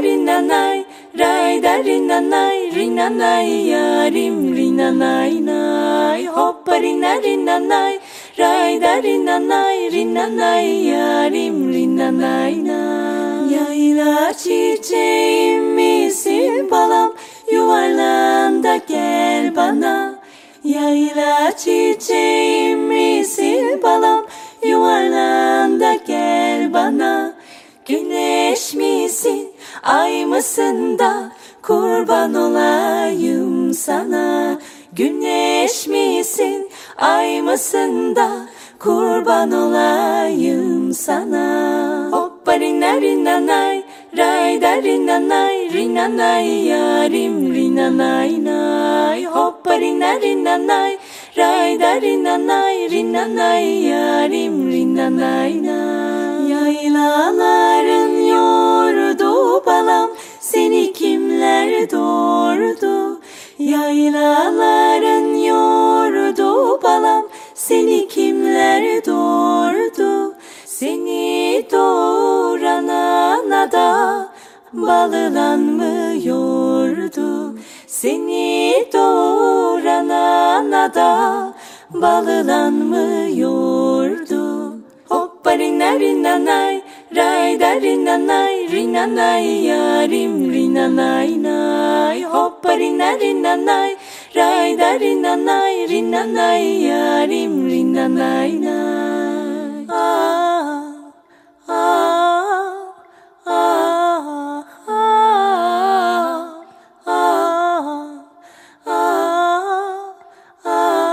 rina rina nay Ray da rina nay rina nay yarim rina nay Hoppa rina rina nay Ray da rina nay rina nay yarim rina nay. Nay Yayla çiçeğim misin balam? Yuvarlan da gel bana. Yayla çiçeğim misin ay mısın da Kurban olayım sana. Güneş misin? Ay mısın da Kurban olayım sana. Hoppa rina rina nay Ray da rina nay Rina nay yarim rina nay nay. Hoppa rina rina nay Ray da rina nay Rina nay yarim rina nay nay. Yaylaların doğurdu. Yaylaların yordu balam. Seni kimler doğurdu? Seni doğuran ana da Balılan mı yordu Seni doğuran ana da Balılan mı yordu Hoppa rina rina nay Ray da rina nay Rina nay yarim rina nay nay Hoppa rina rina nay Ray da rina nay Rina nay yarim rina nay nay Ah ah ah ah ah ah ah.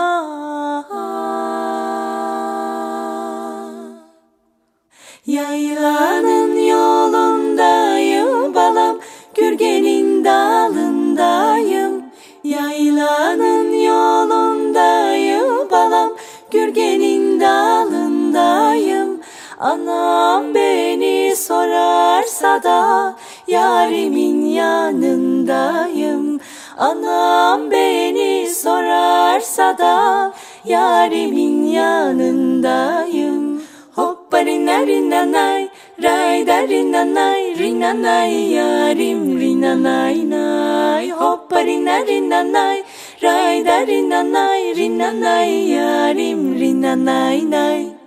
Yaylanın Anam beni sorarsa da Yarimin yanındayım. Anam beni sorarsa da Yarimin yanındayım. Hoppa rina rina nay Ray da rina nay Rina nay yarim rina nay nay. Hoppa rina rina nay Ray da rina nay Rina nay yarim rina nay nay